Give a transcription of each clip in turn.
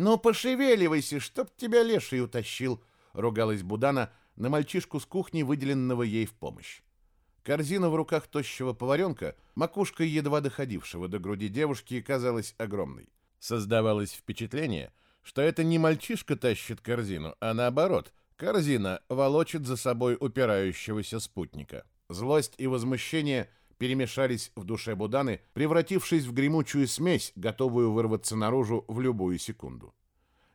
«Ну, пошевеливайся, чтоб тебя леший утащил!» — ругалась Будана на мальчишку с кухни, выделенного ей в помощь. Корзина в руках тощего поваренка, макушкой едва доходившего до груди девушки, казалась огромной. Создавалось впечатление, что это не мальчишка тащит корзину, а наоборот, корзина волочит за собой упирающегося спутника. Злость и возмущение перемешались в душе Буданы, превратившись в гремучую смесь, готовую вырваться наружу в любую секунду.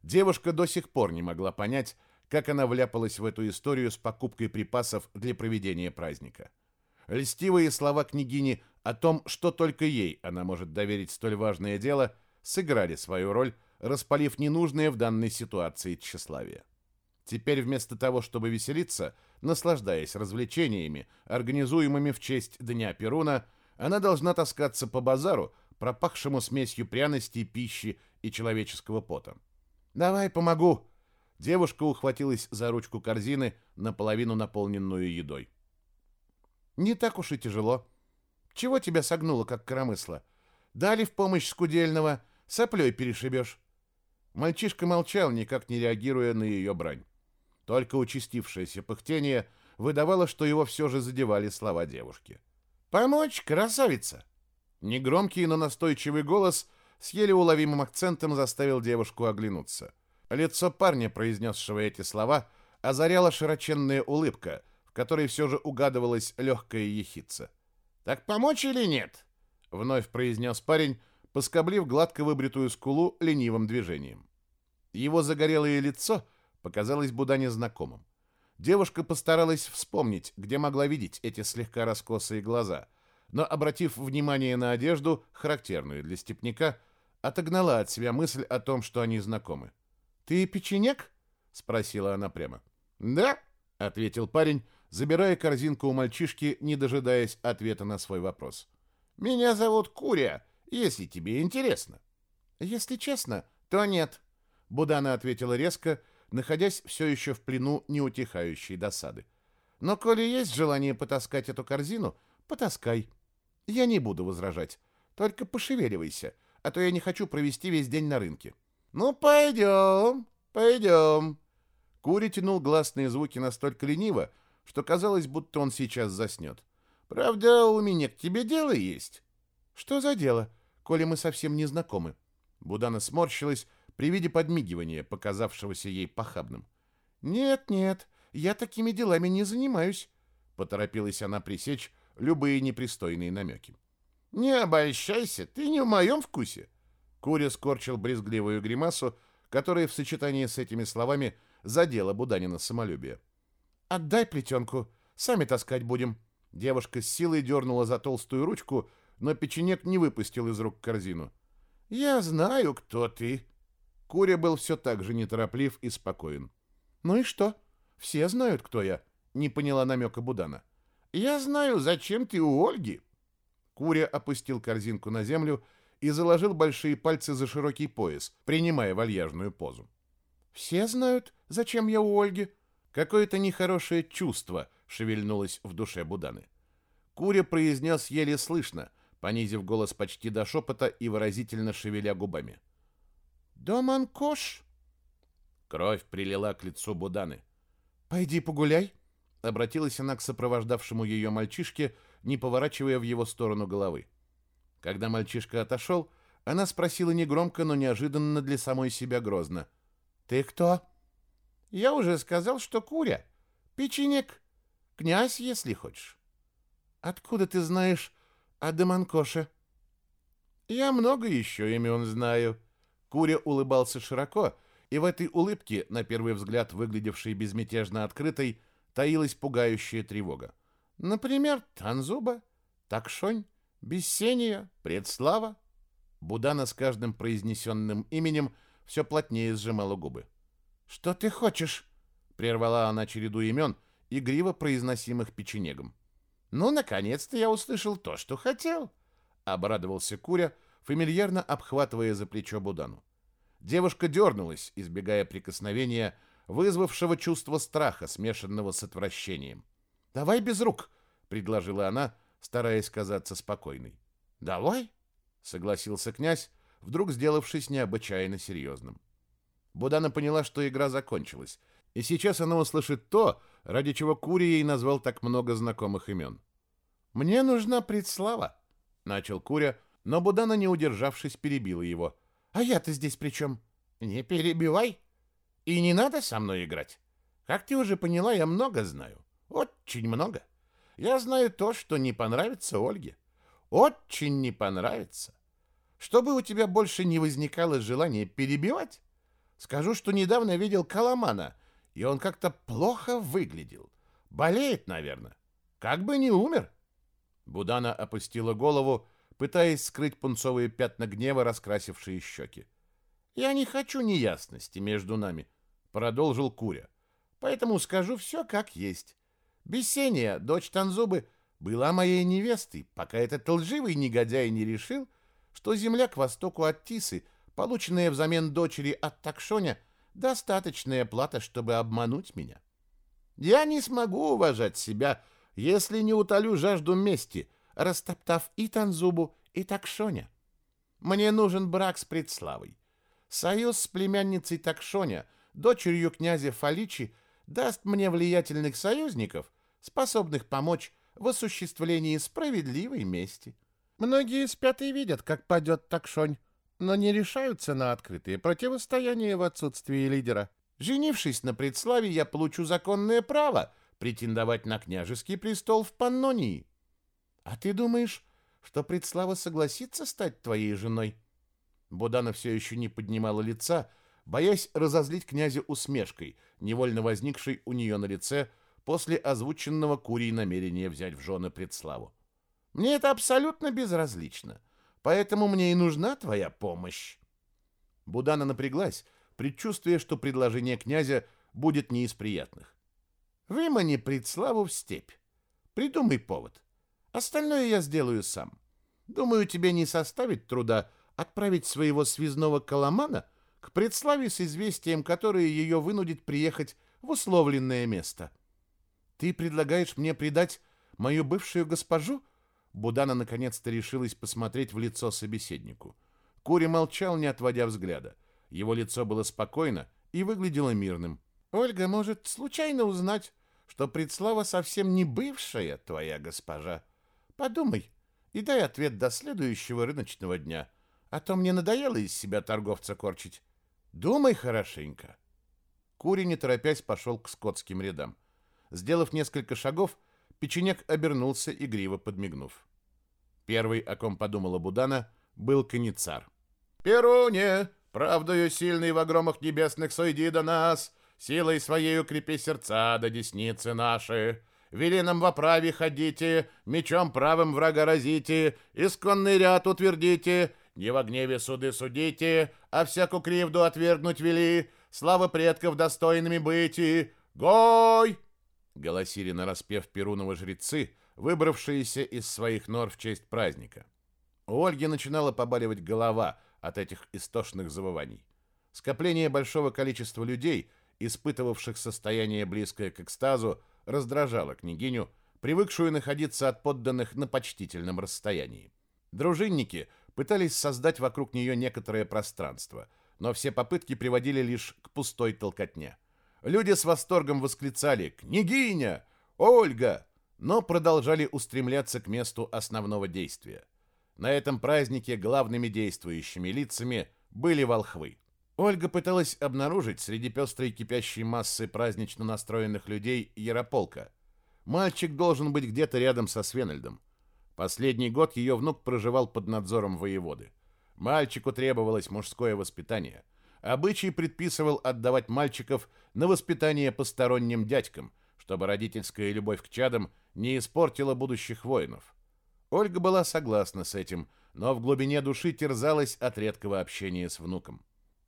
Девушка до сих пор не могла понять, как она вляпалась в эту историю с покупкой припасов для проведения праздника. Льстивые слова княгини о том, что только ей она может доверить столь важное дело, сыграли свою роль, распалив ненужное в данной ситуации тщеславие. Теперь вместо того, чтобы веселиться, наслаждаясь развлечениями, организуемыми в честь Дня Перуна, она должна таскаться по базару, пропахшему смесью пряностей, пищи и человеческого пота. «Давай помогу!» Девушка ухватилась за ручку корзины, наполовину наполненную едой. «Не так уж и тяжело. Чего тебя согнуло, как коромысло? Дали в помощь скудельного, соплей перешибешь». Мальчишка молчал, никак не реагируя на ее брань. Только участившееся пыхтение выдавало, что его все же задевали слова девушки. «Помочь, красавица!» Негромкий, но настойчивый голос с еле уловимым акцентом заставил девушку оглянуться. Лицо парня, произнесшего эти слова, озаряла широченная улыбка, в которой все же угадывалась легкая ехидца. «Так помочь или нет?» — вновь произнес парень, поскоблив гладко выбритую скулу ленивым движением. Его загорелое лицо — показалось Будане знакомым. Девушка постаралась вспомнить, где могла видеть эти слегка раскосые глаза, но, обратив внимание на одежду, характерную для степняка, отогнала от себя мысль о том, что они знакомы. «Ты печенек?» — спросила она прямо. «Да», — ответил парень, забирая корзинку у мальчишки, не дожидаясь ответа на свой вопрос. «Меня зовут Куря, если тебе интересно». «Если честно, то нет», — Будана ответила резко, — находясь все еще в плену неутихающей досады. Но коли есть желание потаскать эту корзину, потаскай. Я не буду возражать. Только пошевеливайся, а то я не хочу провести весь день на рынке. Ну, пойдем, пойдем. Кури тянул гласные звуки настолько лениво, что казалось, будто он сейчас заснет. Правда, у меня к тебе дело есть. Что за дело, коли мы совсем не знакомы? Будана сморщилась, при виде подмигивания, показавшегося ей похабным. «Нет, нет, я такими делами не занимаюсь», — поторопилась она пресечь любые непристойные намеки. «Не обольщайся, ты не в моем вкусе!» Куря скорчил брезгливую гримасу, которая в сочетании с этими словами задела Буданина самолюбие. «Отдай плетенку, сами таскать будем». Девушка с силой дернула за толстую ручку, но печенек не выпустил из рук корзину. «Я знаю, кто ты», Куря был все так же нетороплив и спокоен. «Ну и что? Все знают, кто я», — не поняла намека Будана. «Я знаю, зачем ты у Ольги». Куря опустил корзинку на землю и заложил большие пальцы за широкий пояс, принимая вальяжную позу. «Все знают, зачем я у Ольги?» Какое-то нехорошее чувство шевельнулось в душе Буданы. Куря произнес еле слышно, понизив голос почти до шепота и выразительно шевеля губами. — «Доманкош!» Кровь прилила к лицу Буданы. «Пойди погуляй!» Обратилась она к сопровождавшему ее мальчишке, не поворачивая в его сторону головы. Когда мальчишка отошел, она спросила негромко, но неожиданно для самой себя грозно. «Ты кто?» «Я уже сказал, что Куря. Печенек. Князь, если хочешь». «Откуда ты знаешь о Демонкоше?» «Я много еще имен знаю», Куря улыбался широко, и в этой улыбке, на первый взгляд выглядевшей безмятежно открытой, таилась пугающая тревога. Например, Танзуба, Такшонь, Бессения, Предслава. Будана с каждым произнесенным именем все плотнее сжимала губы. «Что ты хочешь?» — прервала она череду имен, игриво произносимых печенегом. «Ну, наконец-то я услышал то, что хотел!» — обрадовался Куря, фамильярно обхватывая за плечо Будану. Девушка дернулась, избегая прикосновения, вызвавшего чувство страха, смешанного с отвращением. «Давай без рук», — предложила она, стараясь казаться спокойной. «Давай», — согласился князь, вдруг сделавшись необычайно серьезным. Будана поняла, что игра закончилась, и сейчас она услышит то, ради чего Кури ей назвал так много знакомых имен. «Мне нужна предслава», — начал Куря, но Будана, не удержавшись, перебила его. «А я-то здесь при чем?» «Не перебивай. И не надо со мной играть. Как ты уже поняла, я много знаю. Очень много. Я знаю то, что не понравится Ольге. Очень не понравится. Чтобы у тебя больше не возникало желания перебивать, скажу, что недавно видел Коломана, и он как-то плохо выглядел. Болеет, наверное. Как бы не умер. Будана опустила голову, пытаясь скрыть пунцовые пятна гнева, раскрасившие щеки. «Я не хочу неясности между нами», — продолжил Куря. «Поэтому скажу все как есть. Бесения, дочь Танзубы, была моей невестой, пока этот лживый негодяй не решил, что земля к востоку от Тисы, полученная взамен дочери от Такшоня, достаточная плата, чтобы обмануть меня. Я не смогу уважать себя, если не утолю жажду мести, растоптав и Танзубу, и Такшоня. Мне нужен брак с предславой. Союз с племянницей Такшоня, дочерью князя Фаличи, даст мне влиятельных союзников, способных помочь в осуществлении справедливой мести. Многие спят и видят, как падет Такшонь, но не решаются на открытые противостояния в отсутствии лидера. Женившись на предславе, я получу законное право претендовать на княжеский престол в Паннонии. А ты думаешь, что предслава согласится стать твоей женой? Будана все еще не поднимала лица, боясь разозлить князя усмешкой, невольно возникшей у нее на лице после озвученного Курии намерения взять в жены предславу. Мне это абсолютно безразлично, поэтому мне и нужна твоя помощь. Будана напряглась, предчувствуя, что предложение князя будет не из приятных. Вымани предславу в степь. Придумай повод. Остальное я сделаю сам. Думаю, тебе не составит труда отправить своего связного Коломана к предславе с известием, которое ее вынудит приехать в условленное место. Ты предлагаешь мне предать мою бывшую госпожу? Будана наконец-то решилась посмотреть в лицо собеседнику. Кури молчал, не отводя взгляда. Его лицо было спокойно и выглядело мирным. Ольга может случайно узнать, что предслава совсем не бывшая твоя госпожа. Подумай и дай ответ до следующего рыночного дня, а то мне надоело из себя торговца корчить. Думай хорошенько. Кури, не торопясь, пошел к скотским рядам. Сделав несколько шагов, печенек обернулся, игриво подмигнув. Первый, о ком подумала Будана, был Каницар. «Перуне, правдою сильный в огромах небесных сойди до нас, силой своей укрепи сердца до десницы наши. Вели нам во праве ходите, мечом правым врага разите, исконный ряд утвердите, не во гневе суды судите, а всякую кривду отвергнуть вели, славы предков достойными быть Гой!» Голосили нараспев Перунова жрецы, выбравшиеся из своих нор в честь праздника. У Ольги начинала побаливать голова от этих истошных завываний. Скопление большого количества людей, испытывавших состояние близкое к экстазу, раздражало княгиню, привыкшую находиться от подданных на почтительном расстоянии. Дружинники пытались создать вокруг нее некоторое пространство, но все попытки приводили лишь к пустой толкотне. Люди с восторгом восклицали «Княгиня! Ольга!», но продолжали устремляться к месту основного действия. На этом празднике главными действующими лицами были волхвы. Ольга пыталась обнаружить среди пестрой кипящей массы празднично настроенных людей Ярополка. Мальчик должен быть где-то рядом со Свенальдом. Последний год ее внук проживал под надзором воеводы. Мальчику требовалось мужское воспитание. Обычай предписывал отдавать мальчиков на воспитание посторонним дядькам, чтобы родительская любовь к чадам не испортила будущих воинов. Ольга была согласна с этим, но в глубине души терзалась от редкого общения с внуком.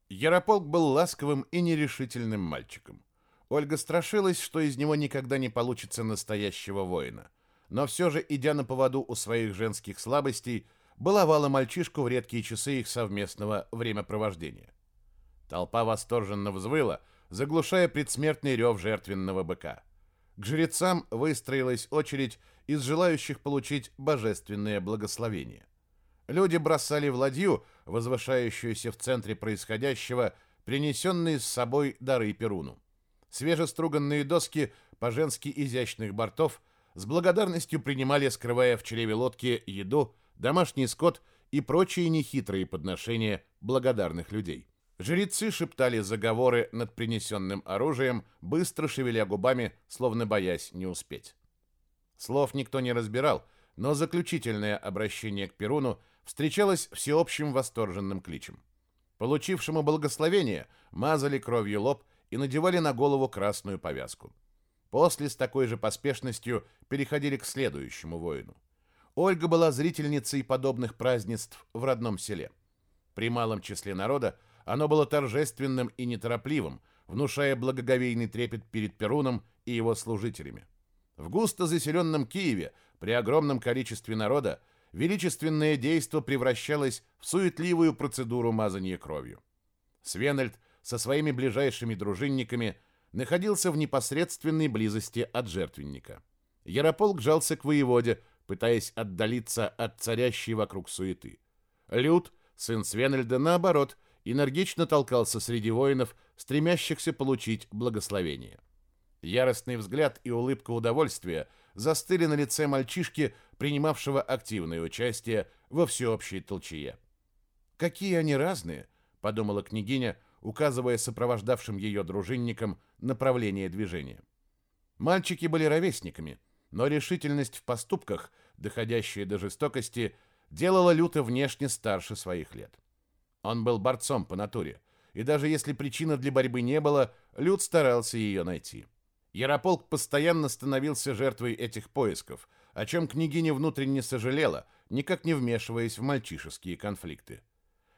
Ярополк был ласковым и нерешительным мальчиком. Ольга страшилась, что из него никогда не получится настоящего воина. Но все же, идя на поводу у своих женских слабостей, баловала мальчишку в редкие часы их совместного времяпровождения. Толпа восторженно взвыла, заглушая предсмертный рев жертвенного быка. К жрецам выстроилась очередь из желающих получить божественное благословение. Люди бросали в ладью, возвышающуюся в центре происходящего, принесенные с собой дары Перуну. Свежеструганные доски по-женски изящных бортов с благодарностью принимали, скрывая в чреве лодки, еду, домашний скот и прочие нехитрые подношения благодарных людей. Жрецы шептали заговоры над принесенным оружием, быстро шевеля губами, словно боясь не успеть. Слов никто не разбирал, но заключительное обращение к Перуну встречалось всеобщим восторженным кличем. Получившему благословение мазали кровью лоб и надевали на голову красную повязку. После с такой же поспешностью переходили к следующему воину. Ольга была зрительницей подобных празднеств в родном селе. При малом числе народа оно было торжественным и неторопливым, внушая благоговейный трепет перед Перуном и его служителями. В густо заселенном Киеве при огромном количестве народа величественное действо превращалось в суетливую процедуру мазания кровью. Свенельд со своими ближайшими дружинниками находился в непосредственной близости от жертвенника. Ярополк жался к воеводе, пытаясь отдалиться от царящей вокруг суеты. Люд, сын Свенельда, наоборот, энергично толкался среди воинов, стремящихся получить благословение. Яростный взгляд и улыбка удовольствия застыли на лице мальчишки, принимавшего активное участие во всеобщей толчее. «Какие они разные!» — подумала княгиня, указывая сопровождавшим ее дружинникам направление движения. Мальчики были ровесниками, но решительность в поступках, доходящая до жестокости, делала Люта внешне старше своих лет. Он был борцом по натуре, и даже если причины для борьбы не было, Лют старался ее найти. Ярополк постоянно становился жертвой этих поисков, о чем княгиня внутренне сожалела, никак не вмешиваясь в мальчишеские конфликты.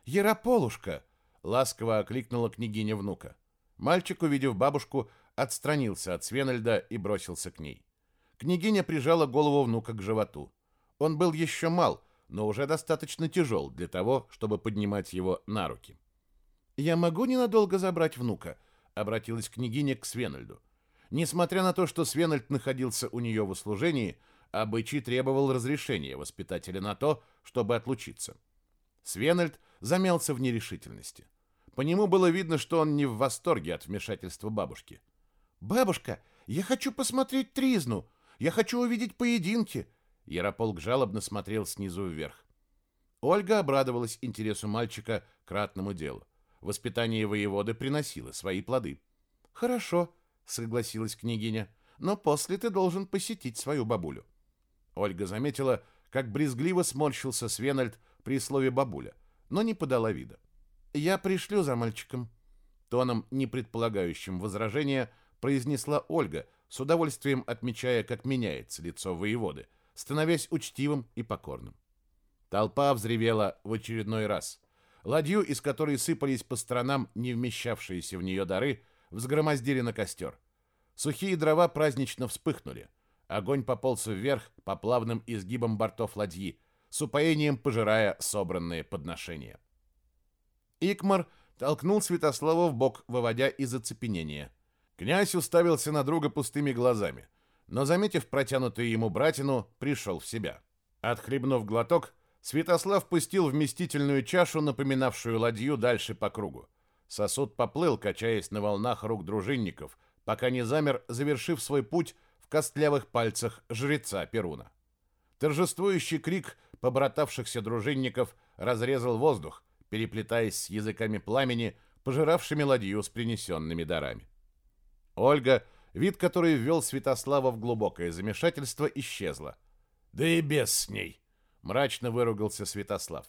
«Ярополушка!» — ласково окликнула княгиня внука. Мальчик, увидев бабушку, отстранился от Свенельда и бросился к ней. Княгиня прижала голову внука к животу. Он был еще мал, но уже достаточно тяжел для того, чтобы поднимать его на руки. «Я могу ненадолго забрать внука?» — обратилась княгиня к Свенельду. Несмотря на то, что Свенальд находился у нее в услужении, обычай требовал разрешения воспитателя на то, чтобы отлучиться. Свенальд замялся в нерешительности. По нему было видно, что он не в восторге от вмешательства бабушки. «Бабушка, я хочу посмотреть тризну! Я хочу увидеть поединки!» Ярополк жалобно смотрел снизу вверх. Ольга обрадовалась интересу мальчика к ратному делу. Воспитание воеводы приносило свои плоды. «Хорошо», согласилась княгиня. Но после ты должен посетить свою бабулю. Ольга заметила, как брезгливо сморщился Свенальд при слове бабуля, но не подала вида. Я пришлю за мальчиком, тоном, не предполагающим возражения, произнесла Ольга, с удовольствием отмечая, как меняется лицо воеводы, становясь учтивым и покорным. Толпа взревела в очередной раз. Ладью, из которой сыпались по сторонам не вмещавшиеся в нее дары, взгромоздили на костер. Сухие дрова празднично вспыхнули. Огонь пополз вверх по плавным изгибам бортов ладьи, с упоением пожирая собранные подношения. Икмар толкнул Святослава в бок, выводя из оцепенения. Князь уставился на друга пустыми глазами, но, заметив протянутую ему братину, пришел в себя. Отхлебнув глоток, Святослав пустил вместительную чашу, напоминавшую ладью, дальше по кругу. Сосуд поплыл, качаясь на волнах рук дружинников, пока не замер, завершив свой путь в костлявых пальцах жреца Перуна. Торжествующий крик побратавшихся дружинников разрезал воздух, переплетаясь с языками пламени, пожиравшими ладью с принесенными дарами. Ольга, вид которой ввел Святослава в глубокое замешательство, исчезла. «Да и без с ней!» — мрачно выругался Святослав.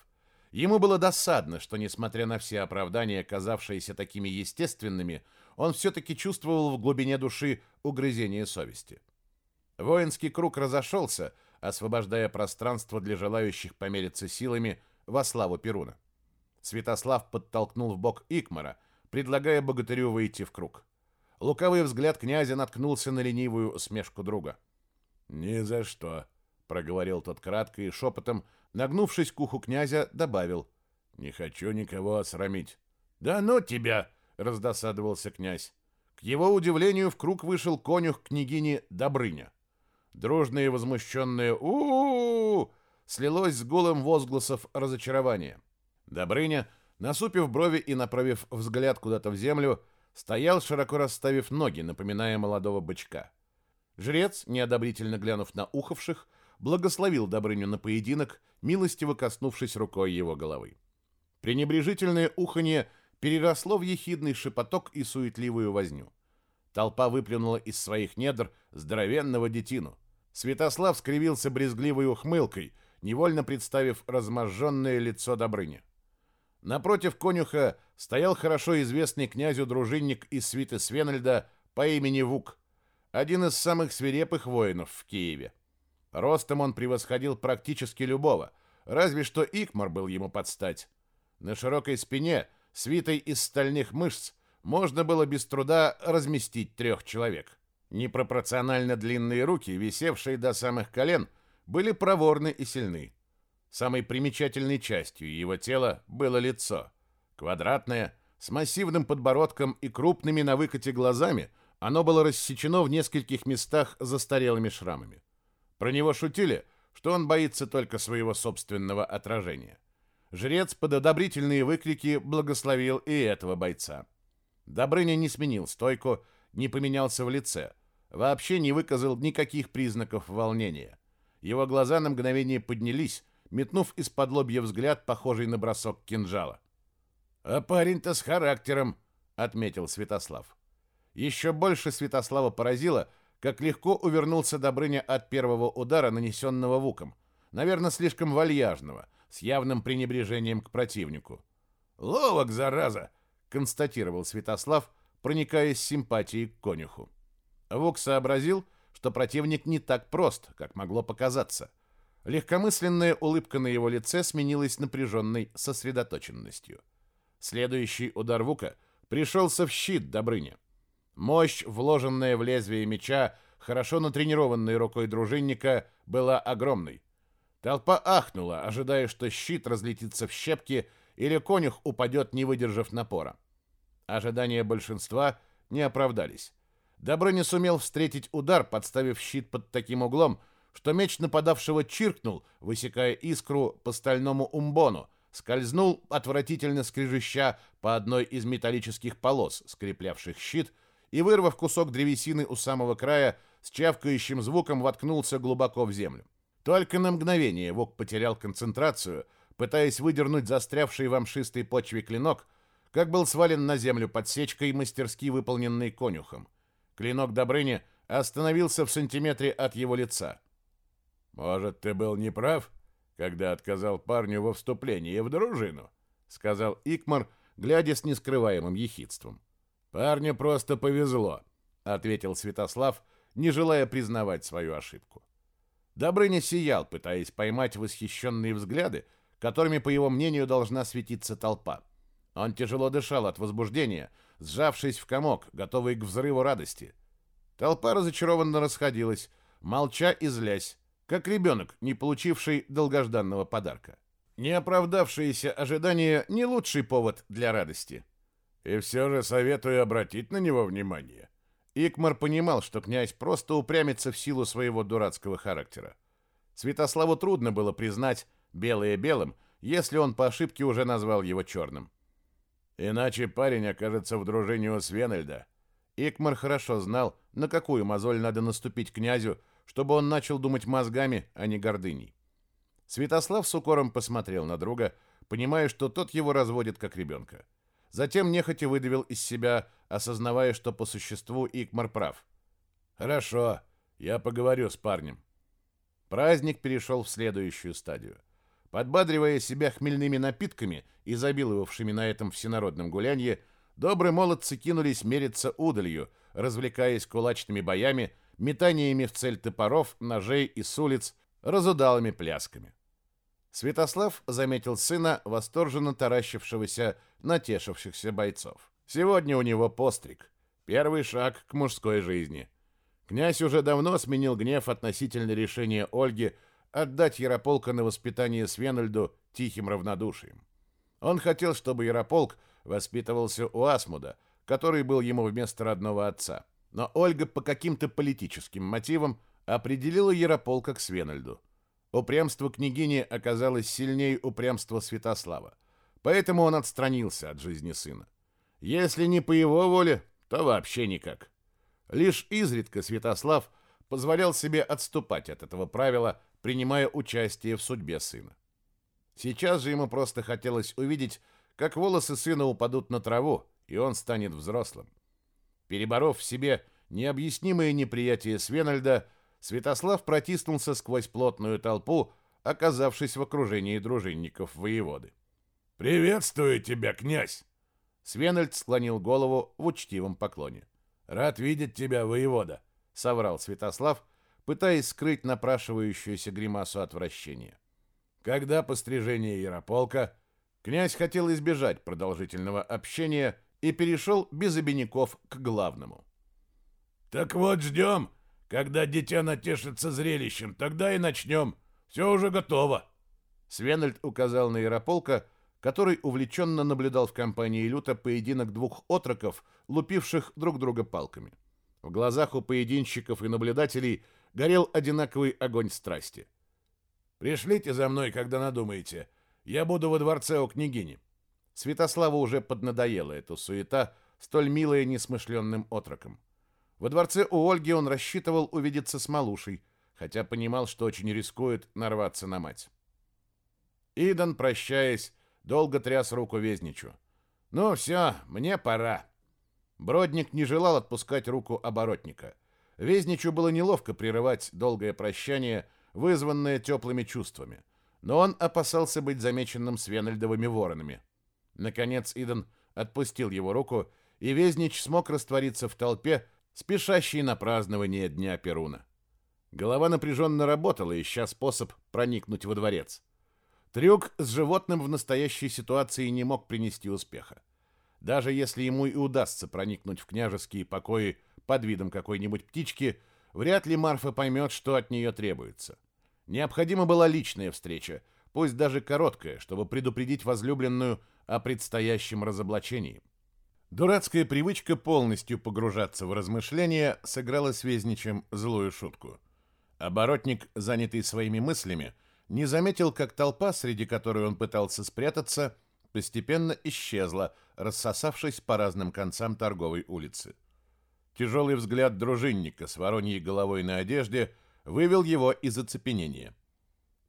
Ему было досадно, что, несмотря на все оправдания, казавшиеся такими естественными, он все-таки чувствовал в глубине души угрызение совести. Воинский круг разошелся, освобождая пространство для желающих помериться силами во славу Перуна. Святослав подтолкнул в бок Икмара, предлагая богатырю выйти в круг. Лукавый взгляд князя наткнулся на ленивую усмешку друга. «Ни за что», — проговорил тот кратко и шепотом, — Нагнувшись к уху князя, добавил. «Не хочу никого осрамить». «Да ну тебя!» — раздосадовался князь. К его удивлению в круг вышел конюх княгини Добрыня. Дружное и возмущенное у, -у, -у, -у слилось с гулом возгласов разочарования. Добрыня Насупив брови и направив взгляд куда-то в землю, стоял, широко расставив ноги, напоминая молодого бычка. Жрец, неодобрительно глянув на ухавших, благословил Добрыню на поединок, милостиво коснувшись рукой его головы. Пренебрежительное уханье переросло в ехидный шепоток и суетливую возню. Толпа выплюнула из своих недр здоровенного детину. Святослав скривился брезгливой ухмылкой, невольно представив разможженное лицо Добрыни. Напротив конюха стоял хорошо известный князю дружинник из свиты Свенельда по имени Вук, один из самых свирепых воинов в Киеве. Ростом он превосходил практически любого, разве что Икмар был ему под стать. На широкой спине, свитой из стальных мышц, можно было без труда разместить трех человек. Непропорционально длинные руки, висевшие до самых колен, были проворны и сильны. Самой примечательной частью его тела было лицо. Квадратное, с массивным подбородком и крупными на выкате глазами, оно было рассечено в нескольких местах застарелыми шрамами. Про него шутили, что он боится только своего собственного отражения. Жрец под одобрительные выкрики благословил и этого бойца. Добрыня не сменил стойку, не поменялся в лице, вообще не выказал никаких признаков волнения. Его глаза на мгновение поднялись, метнув из-под лобья взгляд, похожий на бросок кинжала. «А парень-то с характером», — отметил Святослав. Еще больше Святослава поразило, как легко увернулся Добрыня от первого удара, нанесенного Вуком, наверное, слишком вальяжного, с явным пренебрежением к противнику. «Ловок, зараза!» — констатировал Святослав, проникаясь симпатией к конюху. Вук сообразил, что противник не так прост, как могло показаться — Легкомысленная улыбка на его лице сменилась напряженной сосредоточенностью. Следующий удар Вука пришелся в щит Добрыни. Мощь, вложенная в лезвие меча, хорошо натренированной рукой дружинника, была огромной. Толпа ахнула, ожидая, что щит разлетится в щепки или конюх упадет, не выдержав напора. Ожидания большинства не оправдались. Добрыня сумел встретить удар, подставив щит под таким углом, что меч нападавшего чиркнул, высекая искру по стальному умбону, скользнул, отвратительно скрежеща по одной из металлических полос, скреплявших щит, и, вырвав кусок древесины у самого края, с чавкающим звуком воткнулся глубоко в землю. Только на мгновение Вок потерял концентрацию, пытаясь выдернуть застрявший в амшистой почве клинок, как был свален на землю подсечкой, мастерски выполненной конюхом. Клинок Добрыни остановился в сантиметре от его лица. «Может, ты был неправ, когда отказал парню во вступлении в дружину?» — сказал Икмар, глядя с нескрываемым ехидством. «Парню просто повезло», — ответил Святослав, не желая признавать свою ошибку. Добрыня сиял, пытаясь поймать восхищенные взгляды, которыми, по его мнению, должна светиться толпа. Он тяжело дышал от возбуждения, сжавшись в комок, готовый к взрыву радости. Толпа разочарованно расходилась, молча и злясь, как ребенок, не получивший долгожданного подарка. Неоправдавшиеся ожидания – не лучший повод для радости. И все же советую обратить на него внимание. Икмар понимал, что князь просто упрямится в силу своего дурацкого характера. Святославу трудно было признать белое белым, если он по ошибке уже назвал его черным. Иначе парень окажется в дружине у Свенельда. Икмар хорошо знал, на какую мозоль надо наступить князю, чтобы он начал думать мозгами, а не гордыней. Святослав с укором посмотрел на друга, понимая, что тот его разводит как ребенка. Затем нехотя выдавил из себя, осознавая, что по существу Икмар прав. «Хорошо, я поговорю с парнем». Праздник перешел в следующую стадию. Подбадривая себя хмельными напитками, изобиловавшими на этом всенародном гулянье, добрые молодцы кинулись мериться удалью, развлекаясь кулачными боями, метаниями в цель топоров, ножей и с улиц, разудалыми плясками. Святослав заметил сына, восторженно таращившегося, натешившихся бойцов. Сегодня у него постриг. Первый шаг к мужской жизни. Князь уже давно сменил гнев относительно решения Ольги отдать Ярополка на воспитание Свенальду тихим равнодушием. Он хотел, чтобы Ярополк воспитывался у Асмуда, который был ему вместо родного отца. Но Ольга по каким-то политическим мотивам определила Ярополка к Свенальду. Упрямство княгини оказалось сильнее упрямства Святослава. Поэтому он отстранился от жизни сына. Если не по его воле, то вообще никак. Лишь изредка Святослав позволял себе отступать от этого правила, принимая участие в судьбе сына. Сейчас же ему просто хотелось увидеть, как волосы сына упадут на траву, и он станет взрослым. Переборов в себе необъяснимое неприятие Свенальда, Святослав протиснулся сквозь плотную толпу, оказавшись в окружении дружинников воеводы. «Приветствую тебя, князь!» Свенальд склонил голову в учтивом поклоне. «Рад видеть тебя, воевода!» — соврал Святослав, пытаясь скрыть напрашивающуюся гримасу отвращения. Когда пострижение Ярополка, князь хотел избежать продолжительного общения и перешел без обиняков к главному. «Так вот ждем, когда дитя натешится зрелищем, тогда и начнем. Все уже готово». Свенальд указал на Ярополка, который увлеченно наблюдал в компании Люта поединок двух отроков, лупивших друг друга палками. В глазах у поединщиков и наблюдателей горел одинаковый огонь страсти. «Пришлите за мной, когда надумаете. Я буду во дворце у княгини». Святославу уже поднадоела эта суета, столь милая несмышленным отроком. Во дворце у Ольги он рассчитывал увидеться с Малушей, хотя понимал, что очень рискует нарваться на мать. Идан, прощаясь, долго тряс руку Везничу. «Ну все, мне пора». Бродник не желал отпускать руку оборотника. Везничу было неловко прерывать долгое прощание, вызванное теплыми чувствами, но он опасался быть замеченным свенальдовыми воронами. Наконец Идан отпустил его руку, и Везнич смог раствориться в толпе, спешащей на празднование Дня Перуна. Голова напряженно работала, ища способ проникнуть во дворец. Трюк с животным в настоящей ситуации не мог принести успеха. Даже если ему и удастся проникнуть в княжеские покои под видом какой-нибудь птички, вряд ли Марфа поймет, что от нее требуется. Необходима была личная встреча, пусть даже короткая, чтобы предупредить возлюбленную о предстоящем разоблачении. Дурацкая привычка полностью погружаться в размышления сыграла с Везничем злую шутку. Оборотник, занятый своими мыслями, не заметил, как толпа, среди которой он пытался спрятаться, постепенно исчезла, рассосавшись по разным концам торговой улицы. Тяжелый взгляд дружинника с вороньей головой на одежде вывел его из оцепенения.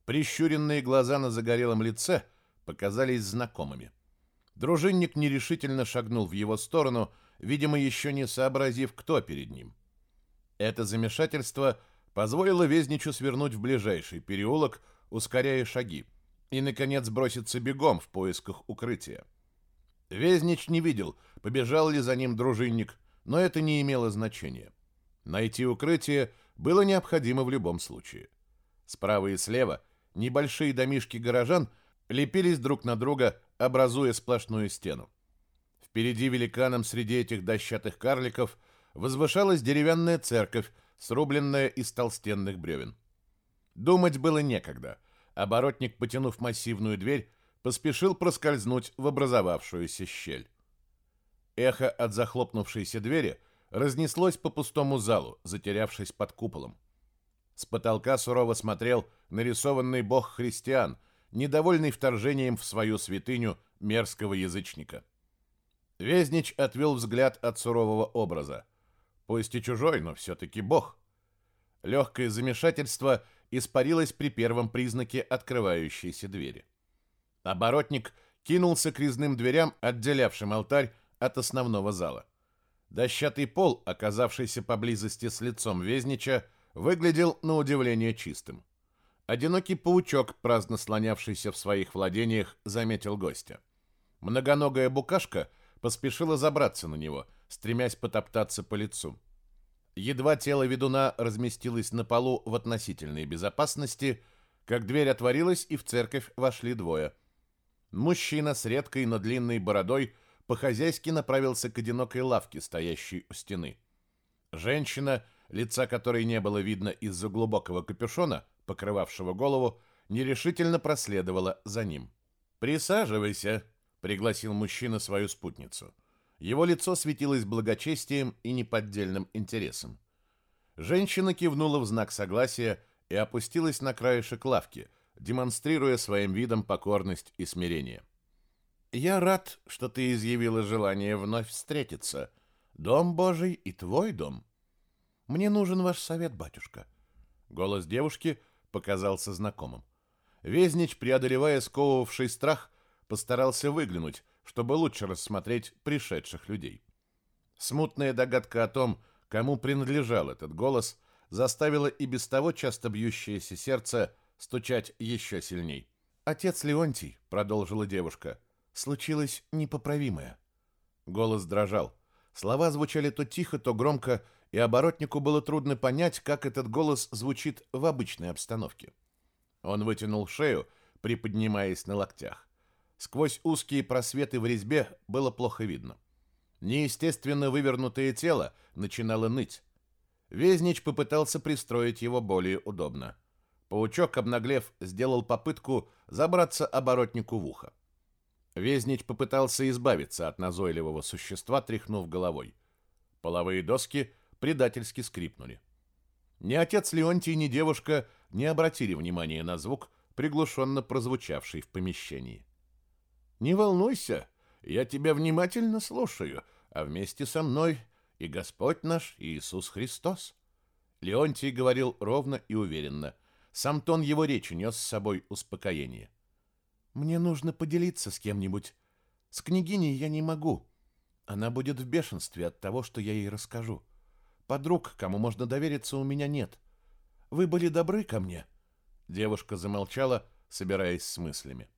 Прищуренные глаза на загорелом лице показались знакомыми. Дружинник нерешительно шагнул в его сторону, видимо, еще не сообразив, кто перед ним. Это замешательство позволило Везничу свернуть в ближайший переулок, ускоряя шаги, и, наконец, броситься бегом в поисках укрытия. Везнич не видел, побежал ли за ним дружинник, но это не имело значения. Найти укрытие было необходимо в любом случае. Справа и слева небольшие домишки горожан лепились друг на друга, образуя сплошную стену. Впереди великаном среди этих дощатых карликов возвышалась деревянная церковь, срубленная из толстенных бревен. Думать было некогда. Оборотник, потянув массивную дверь, поспешил проскользнуть в образовавшуюся щель. Эхо от захлопнувшейся двери разнеслось по пустому залу, затерявшись под куполом. С потолка сурово смотрел нарисованный бог христиан, недовольный вторжением в свою святыню мерзкого язычника. Везнич отвел взгляд от сурового образа. Пусть и чужой, но все-таки бог. Легкое замешательство испарилась при первом признаке открывающейся двери. Оборотник кинулся к резным дверям, отделявшим алтарь от основного зала. Дощатый пол, оказавшийся поблизости с лицом Везнича, выглядел на удивление чистым. Одинокий паучок, праздно слонявшийся в своих владениях, заметил гостя. Многоногая букашка поспешила забраться на него, стремясь потоптаться по лицу. Едва тело ведуна разместилось на полу в относительной безопасности, как дверь отворилась, и в церковь вошли двое. Мужчина с редкой, но длинной бородой по-хозяйски направился к одинокой лавке, стоящей у стены. Женщина, лица которой не было видно из-за глубокого капюшона, покрывавшего голову, нерешительно проследовала за ним. «Присаживайся», — пригласил мужчина свою спутницу. Его лицо светилось благочестием и неподдельным интересом. Женщина кивнула в знак согласия и опустилась на краешек лавки, демонстрируя своим видом покорность и смирение. Я рад, что ты изъявила желание вновь встретиться. Дом Божий и твой дом. Мне нужен ваш совет, батюшка. Голос девушки показался знакомым. Везнич, преодолевая сковывавший страх, постарался выглянуть, чтобы лучше рассмотреть пришедших людей. Смутная догадка о том, кому принадлежал этот голос, заставила и без того часто бьющееся сердце стучать еще сильней. «Отец Леонтий», — продолжила девушка, — «случилось непоправимое». Голос дрожал. Слова звучали то тихо, то громко, и оборотнику было трудно понять, как этот голос звучит в обычной обстановке. Он вытянул шею, приподнимаясь на локтях. Сквозь узкие просветы в резьбе было плохо видно. Неестественно вывернутое тело начинало ныть. Везнич попытался пристроить его более удобно. Паучок, обнаглев, сделал попытку забраться оборотнику в ухо. Везнич попытался избавиться от назойливого существа, тряхнув головой. Половые доски предательски скрипнули. Ни отец Леонтий, ни девушка не обратили внимания на звук, приглушенно прозвучавший в помещении. «Не волнуйся, я тебя внимательно слушаю, а вместе со мной и Господь наш Иисус Христос». Леонтий говорил ровно и уверенно. Сам тон его речи нес с собой успокоение. «Мне нужно поделиться с кем-нибудь. С княгиней я не могу. Она будет в бешенстве от того, что я ей расскажу. Подруг, кому можно довериться, у меня нет. Вы были добры ко мне?» Девушка замолчала, собираясь с мыслями.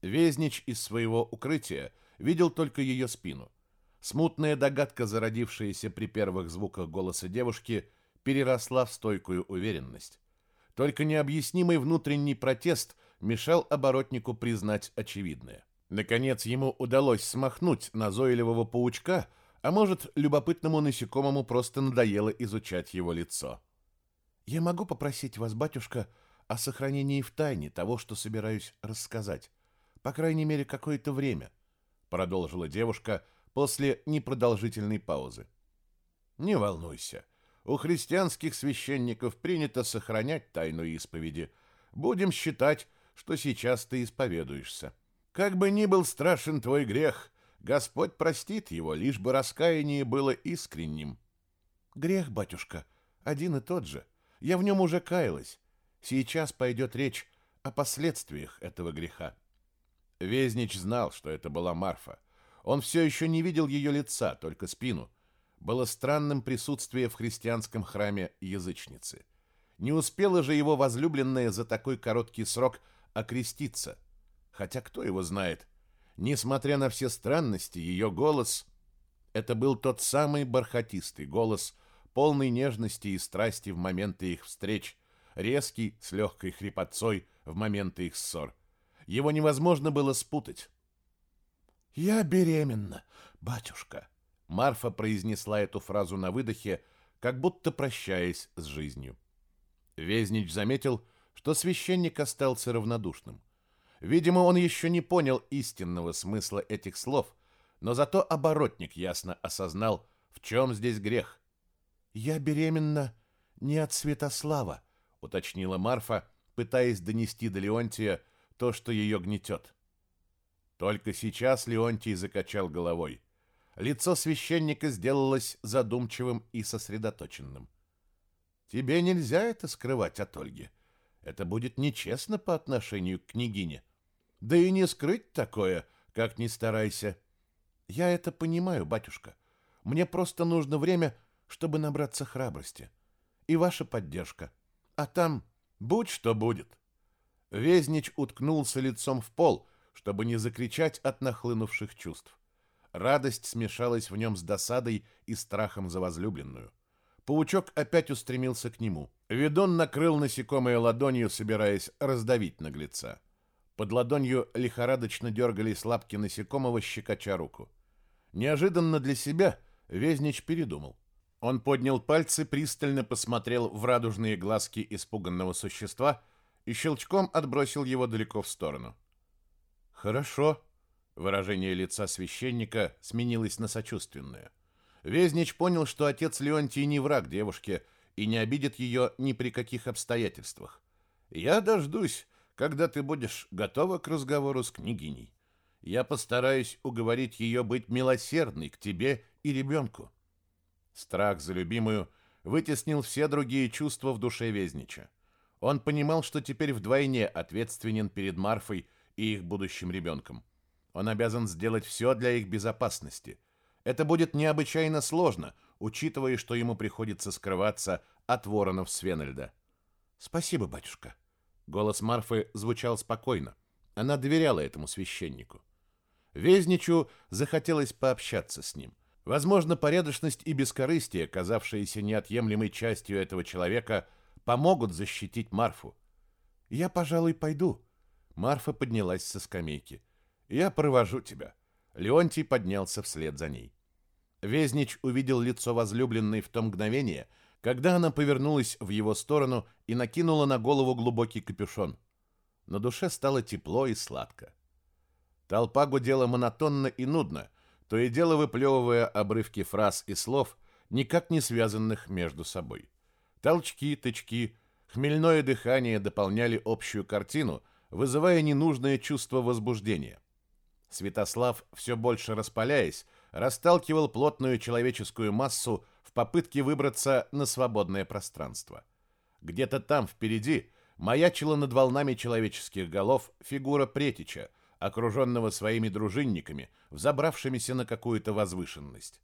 Везнич из своего укрытия видел только ее спину. Смутная догадка, зародившаяся при первых звуках голоса девушки, переросла в стойкую уверенность. Только необъяснимый внутренний протест мешал оборотнику признать очевидное. Наконец ему удалось смахнуть назойливого паучка, а может, любопытному насекомому просто надоело изучать его лицо. «Я могу попросить вас, батюшка, о сохранении в тайне того, что собираюсь рассказать по крайней мере, какое-то время, продолжила девушка после непродолжительной паузы. Не волнуйся. У христианских священников принято сохранять тайну исповеди. Будем считать, что сейчас ты исповедуешься. Как бы ни был страшен твой грех, Господь простит его, лишь бы раскаяние было искренним. Грех, батюшка, один и тот же. Я в нем уже каялась. Сейчас пойдет речь о последствиях этого греха. Везнич знал, что это была Марфа. Он все еще не видел ее лица, только спину. Было странным присутствие в христианском храме язычницы. Не успела же его возлюбленная за такой короткий срок окреститься. Хотя кто его знает? Несмотря на все странности, ее голос... Это был тот самый бархатистый голос, полный нежности и страсти в моменты их встреч, резкий, с легкой хрипотцой в моменты их ссор. Его невозможно было спутать. «Я беременна, батюшка», — Марфа произнесла эту фразу на выдохе, как будто прощаясь с жизнью. Везнич заметил, что священник остался равнодушным. Видимо, он еще не понял истинного смысла этих слов, но зато оборотник ясно осознал, в чем здесь грех. «Я беременна не от Святослава», — уточнила Марфа, пытаясь донести до Леонтия, то, что ее гнетет. Только сейчас Леонтий закачал головой. Лицо священника сделалось задумчивым и сосредоточенным. «Тебе нельзя это скрывать от Ольги. Это будет нечестно по отношению к княгине. Да и не скрыть такое, как ни старайся. Я это понимаю, батюшка. Мне просто нужно время, чтобы набраться храбрости. И ваша поддержка. А там будь что будет». Везнич уткнулся лицом в пол, чтобы не закричать от нахлынувших чувств. Радость смешалась в нем с досадой и страхом за возлюбленную. Паучок опять устремился к нему. Видон накрыл насекомое ладонью, собираясь раздавить наглеца. Под ладонью лихорадочно дергались лапки насекомого, щекоча руку. Неожиданно для себя Везнич передумал. Он поднял пальцы, пристально посмотрел в радужные глазки испуганного существа — и щелчком отбросил его далеко в сторону. «Хорошо», — выражение лица священника сменилось на сочувственное. Везнич понял, что отец Леонтий не враг девушке и не обидит ее ни при каких обстоятельствах. «Я дождусь, когда ты будешь готова к разговору с княгиней. Я постараюсь уговорить ее быть милосердной к тебе и ребенку. Страх за любимую вытеснил все другие чувства в душе Везнича. Он понимал, что теперь вдвойне ответственен перед Марфой и их будущим ребенком. Он обязан сделать все для их безопасности. Это будет необычайно сложно, учитывая, что ему приходится скрываться от воронов Свенельда. «Спасибо, батюшка». Голос Марфы звучал спокойно. Она доверяла этому священнику. Везничу захотелось пообщаться с ним. Возможно, порядочность и бескорыстие, казавшиеся неотъемлемой частью этого человека, помогут защитить Марфу. «Я, пожалуй, пойду». Марфа поднялась со скамейки. «Я провожу тебя». Леонтий поднялся вслед за ней. Везнич увидел лицо возлюбленной в то мгновение, когда она повернулась в его сторону и накинула на голову глубокий капюшон. На душе стало тепло и сладко. Толпа гудела монотонно и нудно, то и дело выплевывая обрывки фраз и слов, никак не связанных между собой. Толчки, тычки, хмельное дыхание дополняли общую картину, вызывая ненужное чувство возбуждения. Святослав, все больше распаляясь, расталкивал плотную человеческую массу попытке выбраться на свободное пространство. Где-то там, впереди, маячила над волнами человеческих голов фигура Претича, окруженного своими дружинниками, взобравшимися на какую-то возвышенность.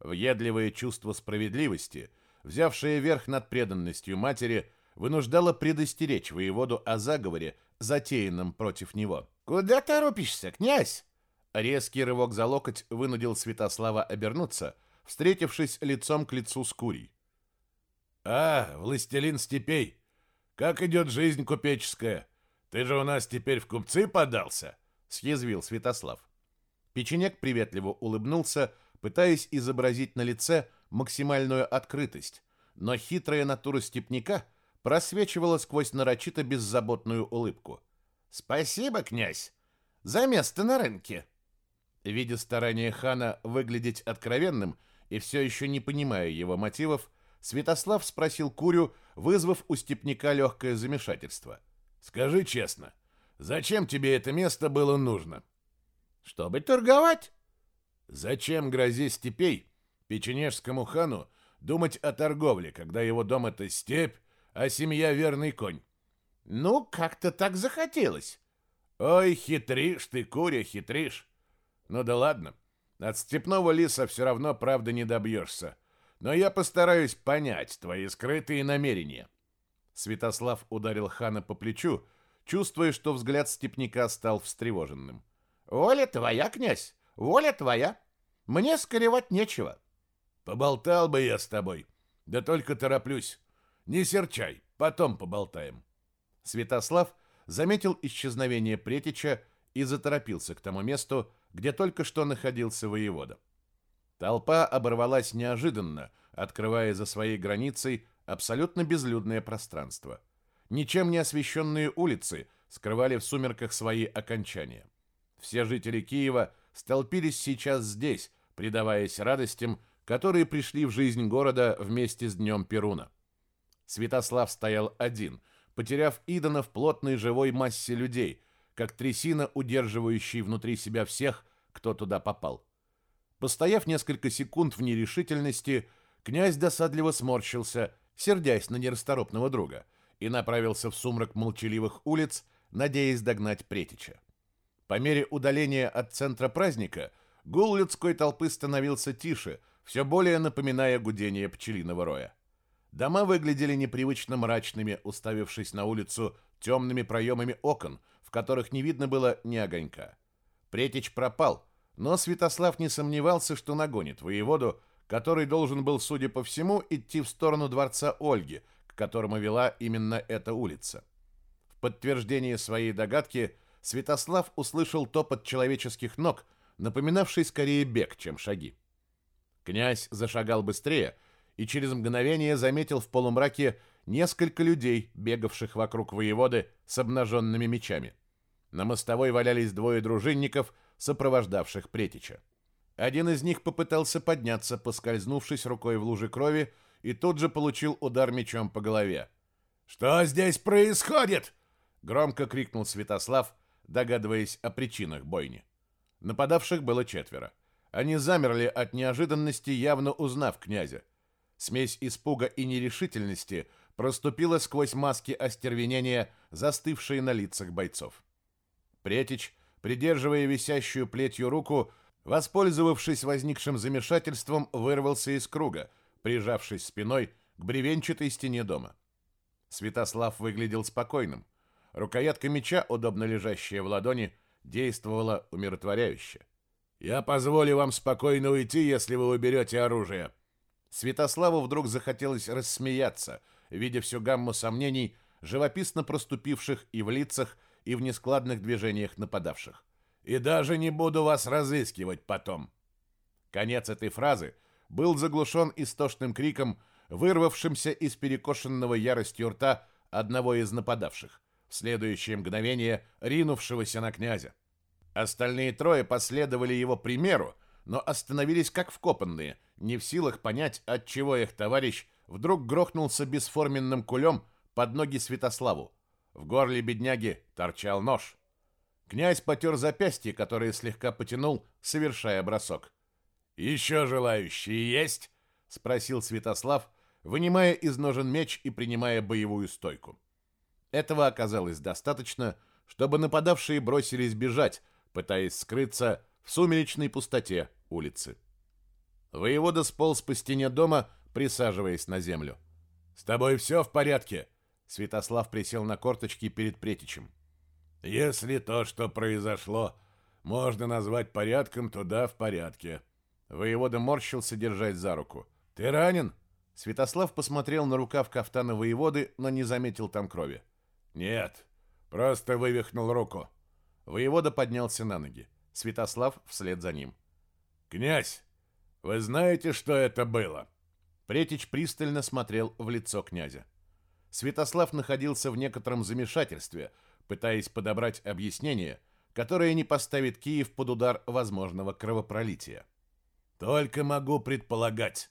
Въедливое чувство справедливости, взявшее верх над преданностью матери, вынуждало предостеречь воеводу о заговоре, затеянном против него. «Куда торопишься, князь?» Резкий рывок за локоть вынудил Святослава обернуться, встретившись лицом к лицу с Курей. «А, властелин степей, как идет жизнь купеческая? Ты же у нас теперь в купцы подался?» — съязвил Святослав. Печенек приветливо улыбнулся, пытаясь изобразить на лице максимальную открытость, но хитрая натура степняка просвечивала сквозь нарочито беззаботную улыбку. «Спасибо, князь, за место на рынке!» Видя старания хана выглядеть откровенным и все еще не понимая его мотивов, Святослав спросил Курю, вызвав у степняка легкое замешательство. «Скажи честно, зачем тебе это место было нужно?» «Чтобы торговать». «Зачем грозе степей печенежскому хану думать о торговле, когда его дом — это степь, а семья — верный конь?» «Ну, как-то так захотелось». «Ой, хитришь ты, Куря, хитришь. Ну да ладно, от степного лиса все равно правда не добьешься. Но я постараюсь понять твои скрытые намерения. Святослав ударил хана по плечу, чувствуя, что взгляд степняка стал встревоженным. «Воля твоя, князь, воля твоя. Мне скоревать нечего». «Поболтал бы я с тобой, да только тороплюсь. Не серчай, потом поболтаем». Святослав заметил исчезновение Претича и заторопился к тому месту, где только что находился воевода. Толпа оборвалась неожиданно, открывая за своей границей абсолютно безлюдное пространство. Ничем не освещенные улицы скрывали в сумерках свои окончания. Все жители Киева столпились сейчас здесь, предаваясь радостям, которые пришли в жизнь города вместе с днем Перуна. Святослав стоял один, потеряв Идона в плотной живой массе людей, как трясина, удерживающий внутри себя всех, кто туда попал. Постояв несколько секунд в нерешительности, князь досадливо сморщился, сердясь на нерасторопного друга, и направился в сумрак молчаливых улиц, надеясь догнать Претича. По мере удаления от центра праздника гул людской толпы становился тише, все более напоминая гудение пчелиного роя. Дома выглядели непривычно мрачными, уставившись на улицу темными проемами окон, в которых не видно было ни огонька. Претич пропал, но Святослав не сомневался, что нагонит воеводу, который должен был, судя по всему, идти в сторону дворца Ольги, к которому вела именно эта улица. В подтверждение своей догадки Святослав услышал топот человеческих ног, напоминавший скорее бег, чем шаги. Князь зашагал быстрее и через мгновение заметил в полумраке несколько людей, бегавших вокруг воеводы с обнаженными мечами. На мостовой валялись двое дружинников, сопровождавших Претича. Один из них попытался подняться, поскользнувшись рукой в луже крови, и тут же получил удар мечом по голове. «Что здесь происходит?» — громко крикнул Святослав, догадываясь о причинах бойни. Нападавших было четверо. Они замерли от неожиданности, явно узнав князя. Смесь испуга и нерешительности проступила сквозь маски остервенения, застывшие на лицах бойцов. Претич, придерживая висящую плетью руку, воспользовавшись возникшим замешательством, вырвался из круга, прижавшись спиной к бревенчатой стене дома. Святослав выглядел спокойным. Рукоятка меча, удобно лежащая в ладони, действовала умиротворяюще. «Я позволю вам спокойно уйти, если вы уберете оружие». Святославу вдруг захотелось рассмеяться, видя всю гамму сомнений, живописно проступивших и в лицах, и в нескладных движениях нападавших. «И даже не буду вас разыскивать потом». Конец этой фразы был заглушен истошным криком, вырвавшимся из перекошенного яростью рта одного из нападавших, в следующее мгновение ринувшегося на князя. Остальные трое последовали его примеру, но остановились как вкопанные, не в силах понять, от чего их товарищ вдруг грохнулся бесформенным кулем под ноги Святославу. В горле бедняги торчал нож. Князь потер запястье, которое слегка потянул, совершая бросок. «Еще желающие есть?» — спросил Святослав, вынимая из ножен меч и принимая боевую стойку. Этого оказалось достаточно, чтобы нападавшие бросились бежать, пытаясь скрыться в сумеречной пустоте улицы. Воевода сполз по стене дома, присаживаясь на землю. «С тобой все в порядке?» Святослав присел на корточки перед Претичем. «Если то, что произошло, можно назвать порядком, то да, в порядке». Воевода морщился, держась за руку. «Ты ранен?» Святослав посмотрел на рукав кафтана воеводы, но не заметил там крови. «Нет, просто вывихнул руку». Воевода поднялся на ноги. Святослав вслед за ним. «Князь, вы знаете, что это было?» Претич пристально смотрел в лицо князя. Святослав находился в некотором замешательстве, пытаясь подобрать объяснение, которое не поставит Киев под удар возможного кровопролития. «Только могу предполагать».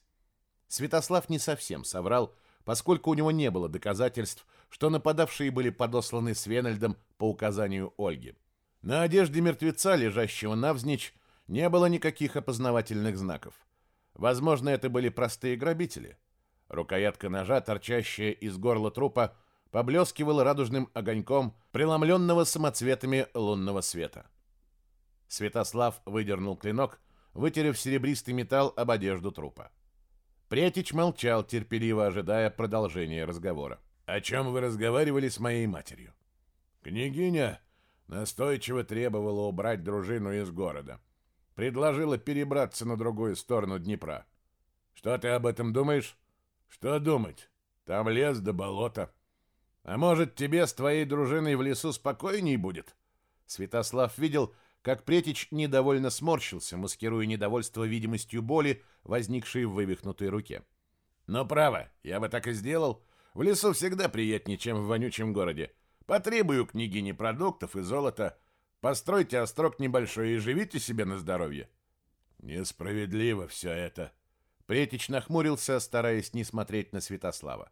Святослав не совсем соврал, поскольку у него не было доказательств, что нападавшие были подосланы Свенальдом по указанию Ольги. На одежде мертвеца, лежащего навзничь, не было никаких опознавательных знаков. Возможно, это были простые грабители. Рукоятка ножа, торчащая из горла трупа, поблескивала радужным огоньком, преломленного самоцветами лунного света. Святослав выдернул клинок, вытерев серебристый металл об одежду трупа. Претич молчал, терпеливо ожидая продолжения разговора. «О чем вы разговаривали с моей матерью?» «Княгиня Настойчиво требовала убрать дружину из города. Предложила перебраться на другую сторону Днепра. Что ты об этом думаешь? Что думать? Там лес да болото. А может, тебе с твоей дружиной в лесу спокойней будет? Святослав видел, как Претич недовольно сморщился, маскируя недовольство видимостью боли, возникшей в вывихнутой руке. Но право, я бы так и сделал. В лесу всегда приятнее, чем в вонючем городе. Потребую княгине продуктов и золота. Постройте острог небольшой и живите себе на здоровье. Несправедливо все это. Претич нахмурился, стараясь не смотреть на Святослава.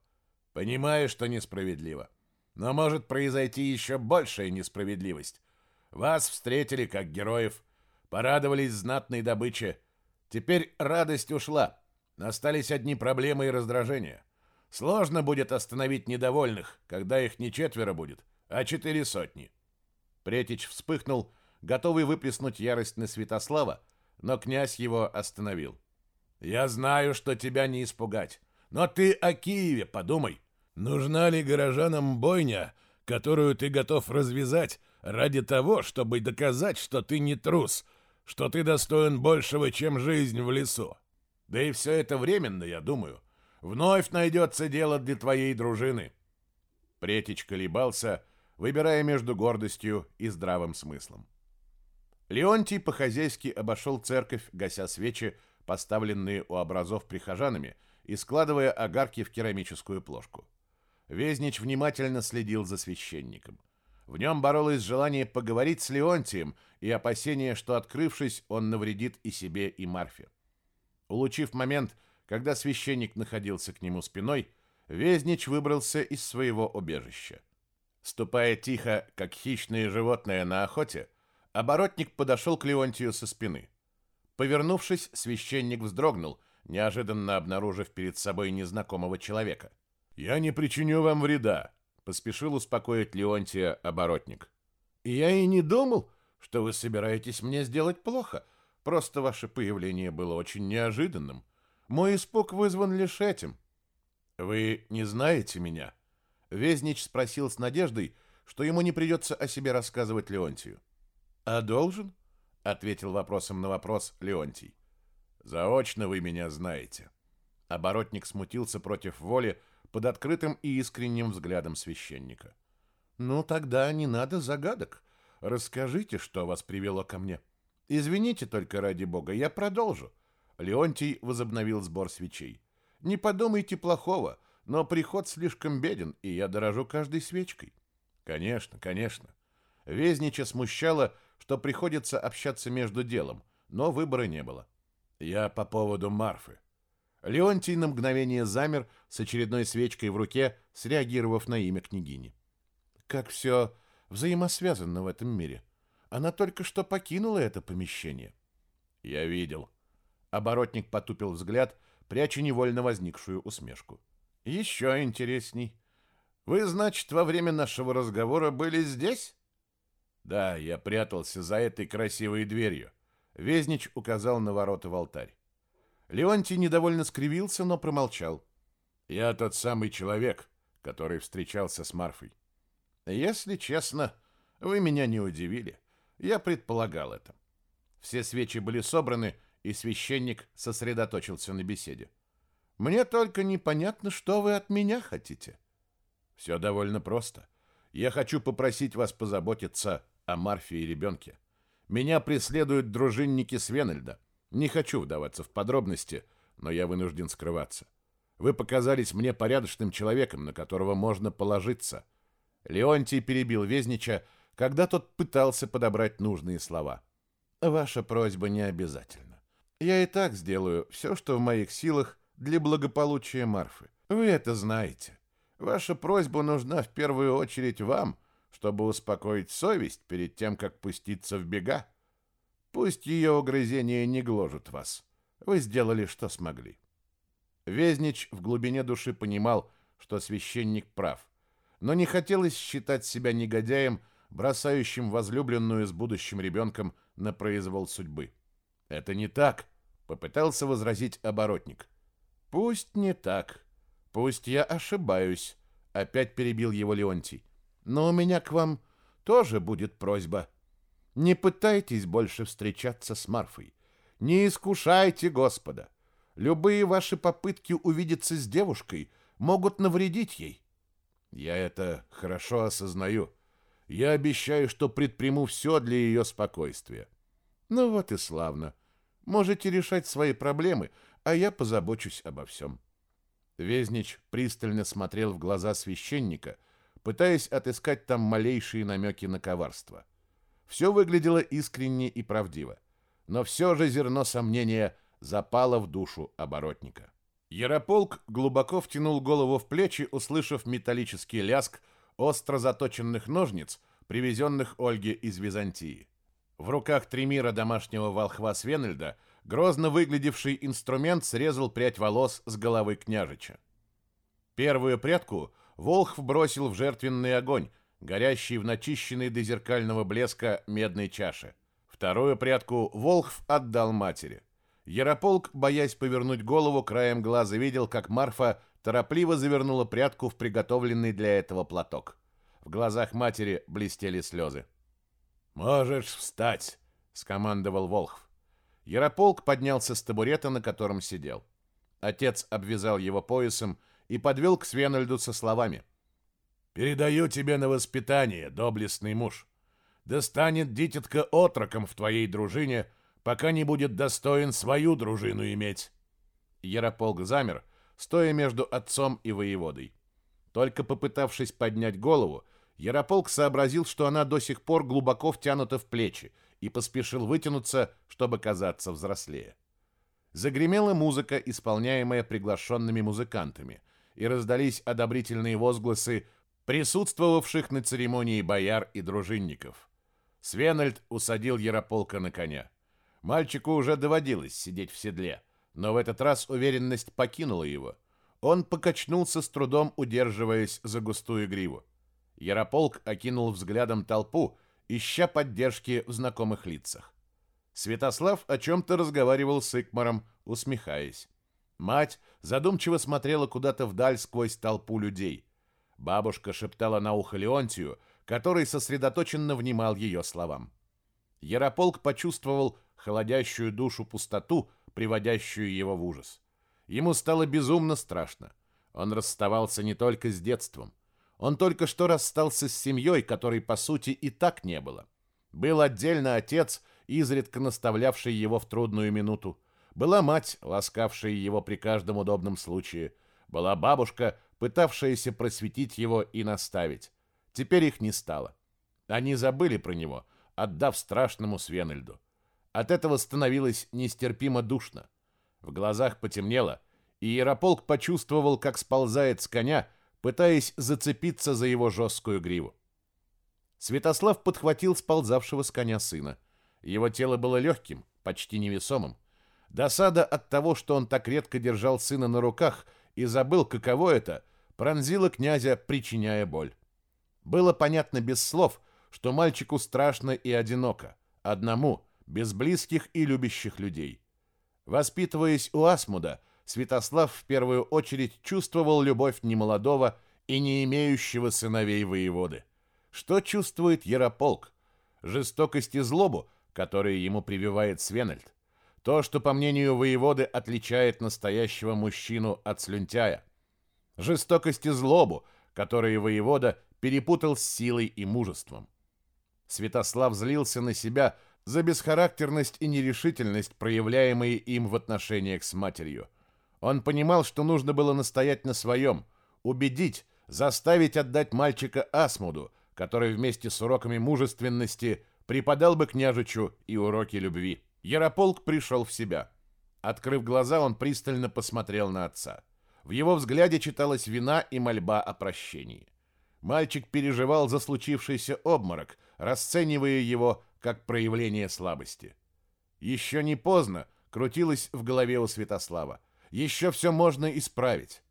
Понимаю, что несправедливо. Но может произойти еще большая несправедливость. Вас встретили как героев, порадовались знатной добыче. Теперь радость ушла. Остались одни проблемы и раздражения. Сложно будет остановить недовольных, когда их не четверо будет, а четыре сотни. Претич вспыхнул, готовый выплеснуть ярость на Святослава, но князь его остановил. «Я знаю, что тебя не испугать, но ты о Киеве подумай. Нужна ли горожанам бойня, которую ты готов развязать ради того, чтобы доказать, что ты не трус, что ты достоин большего, чем жизнь в лесу? Да и все это временно, я думаю. Вновь найдется дело для твоей дружины». Претич колебался, выбирая между гордостью и здравым смыслом. Леонтий по-хозяйски обошел церковь, гася свечи, поставленные у образов прихожанами, и складывая огарки в керамическую плошку. Везнич внимательно следил за священником. В нем боролось желание поговорить с Леонтием и опасение, что, открывшись, он навредит и себе, и Марфе. Улучив момент, когда священник находился к нему спиной, Везнич выбрался из своего убежища. Ступая тихо, как хищное животное на охоте, Оборотник подошел к Леонтию со спины. Повернувшись, священник вздрогнул, неожиданно обнаружив перед собой незнакомого человека. «Я не причиню вам вреда», — поспешил успокоить Леонтия оборотник. «Я и не думал, что вы собираетесь мне сделать плохо. Просто ваше появление было очень неожиданным. Мой испуг вызван лишь этим». «Вы не знаете меня?» Везнич спросил с надеждой, что ему не придется о себе рассказывать Леонтию. «А должен?» — ответил вопросом на вопрос Леонтий. «Заочно вы меня знаете». Оборотник смутился против воли под открытым и искренним взглядом священника. «Ну, тогда не надо загадок. Расскажите, что вас привело ко мне. Извините только ради бога, я продолжу». Леонтий возобновил сбор свечей. «Не подумайте плохого, но приход слишком беден, и я дорожу каждой свечкой». «Конечно, конечно». Везнича смущало, что приходится общаться между делом, но выбора не было. «Я по поводу Марфы». Леонтий на мгновение замер с очередной свечкой в руке, среагировав на имя княгини. Как все взаимосвязано в этом мире. Она только что покинула это помещение. Я видел. Оборотник потупил взгляд, пряча невольно возникшую усмешку. Еще интересней. Вы, значит, во время нашего разговора были здесь? Да, я прятался за этой красивой дверью. Везнич указал на ворота в алтарь. Леонтий недовольно скривился, но промолчал. Я тот самый человек, который встречался с Марфой. Если честно, вы меня не удивили. Я предполагал это. Все свечи были собраны, и священник сосредоточился на беседе. Мне только непонятно, что вы от меня хотите. Все довольно просто. Я хочу попросить вас позаботиться о Марфе и ребенке. Меня преследуют дружинники Свенельда. Не хочу вдаваться в подробности, но я вынужден скрываться. Вы показались мне порядочным человеком, на которого можно положиться. Леонтий перебил Везнича, когда тот пытался подобрать нужные слова. Ваша просьба не обязательна. Я и так сделаю все, что в моих силах для благополучия Марфы. Вы это знаете. Ваша просьба нужна в первую очередь вам, чтобы успокоить совесть перед тем, как пуститься в бега. Пусть ее угрызения не гложут вас. Вы сделали, что смогли. Везнич в глубине души понимал, что священник прав, но не хотелось считать себя негодяем, бросающим возлюбленную с будущим ребенком на произвол судьбы. «Это не так», — попытался возразить оборотник. «Пусть не так. Пусть я ошибаюсь», — опять перебил его Леонтий. «Но у меня к вам тоже будет просьба». Не пытайтесь больше встречаться с Марфой. Не искушайте Господа. Любые ваши попытки увидеться с девушкой могут навредить ей. Я это хорошо осознаю. Я обещаю, что предприму все для ее спокойствия. Ну вот и славно. Можете решать свои проблемы, а я позабочусь обо всем. Везнич пристально смотрел в глаза священника, пытаясь отыскать там малейшие намеки на коварство. Все выглядело искренне и правдиво, но все же зерно сомнения запало в душу оборотника. Ярополк глубоко втянул голову в плечи, услышав металлический ляск остро заточенных ножниц, привезенных Ольге из Византии. В руках Тремира домашнего волхва Свенельда грозно выглядевший инструмент срезал прядь волос с головы княжича. Первую прядку Волхв бросил в жертвенный огонь, горящий в начищенной до зеркального блеска медной чаше. Вторую прядку Волхв отдал матери. Ярополк, боясь повернуть голову, краем глаза видел, как Марфа торопливо завернула прядку в приготовленный для этого платок. В глазах матери блестели слезы. «Можешь встать!» — скомандовал Волхв. Ярополк поднялся с табурета, на котором сидел. Отец обвязал его поясом и подвел к Свенальду со словами. Передаю тебе на воспитание, доблестный муж. Да станет дитятка отроком в твоей дружине, пока не будет достоин свою дружину иметь. Ярополк замер, стоя между отцом и воеводой. Только попытавшись поднять голову, Ярополк сообразил, что она до сих пор глубоко втянута в плечи, и поспешил вытянуться, чтобы казаться взрослее. Загремела музыка, исполняемая приглашенными музыкантами, и раздались одобрительные возгласы присутствовавших на церемонии бояр и дружинников. Свенальд усадил Ярополка на коня. Мальчику уже доводилось сидеть в седле, но в этот раз уверенность покинула его. Он покачнулся с трудом, удерживаясь за густую гриву. Ярополк окинул взглядом толпу, ища поддержки в знакомых лицах. Святослав о чем-то разговаривал с Икмаром, усмехаясь. Мать задумчиво смотрела куда-то вдаль сквозь толпу людей. Бабушка шептала на ухо Леонтию, который сосредоточенно внимал ее словам. Ярополк почувствовал холодящую душу пустоту, приводящую его в ужас. Ему стало безумно страшно. Он расставался не только с детством. Он только что расстался с семьей, которой, по сути, и так не было. Был отдельно отец, изредка наставлявший его в трудную минуту. Была мать, ласкавшая его при каждом удобном случае. Была бабушка, пытавшаяся просветить его и наставить. Теперь их не стало. Они забыли про него, отдав страшному Свенельду. От этого становилось нестерпимо душно. В глазах потемнело, и Ярополк почувствовал, как сползает с коня, пытаясь зацепиться за его жесткую гриву. Святослав подхватил сползавшего с коня сына. Его тело было легким, почти невесомым. Досада от того, что он так редко держал сына на руках и забыл, каково это, пронзила князя, причиняя боль. Было понятно без слов, что мальчику страшно и одиноко, одному, без близких и любящих людей. Воспитываясь у Асмуда, Святослав в первую очередь чувствовал любовь немолодого и не имеющего сыновей воеводы. Что чувствует Ярополк? Жестокость и злобу, которые ему прививает Свенельд. То, что, по мнению воеводы, отличает настоящего мужчину от слюнтяя. Жестокость и злобу, которые воевода перепутал с силой и мужеством. Святослав злился на себя за бесхарактерность и нерешительность, проявляемые им в отношениях с матерью. Он понимал, что нужно было настоять на своем, убедить, заставить отдать мальчика Асмуду, который вместе с уроками мужественности преподал бы княжичу и уроки любви. Ярополк пришел в себя. Открыв глаза, он пристально посмотрел на отца. В его взгляде читалась вина и мольба о прощении. Мальчик переживал за случившийся обморок, расценивая его как проявление слабости. Еще не поздно крутилось в голове у Святослава. Еще все можно исправить.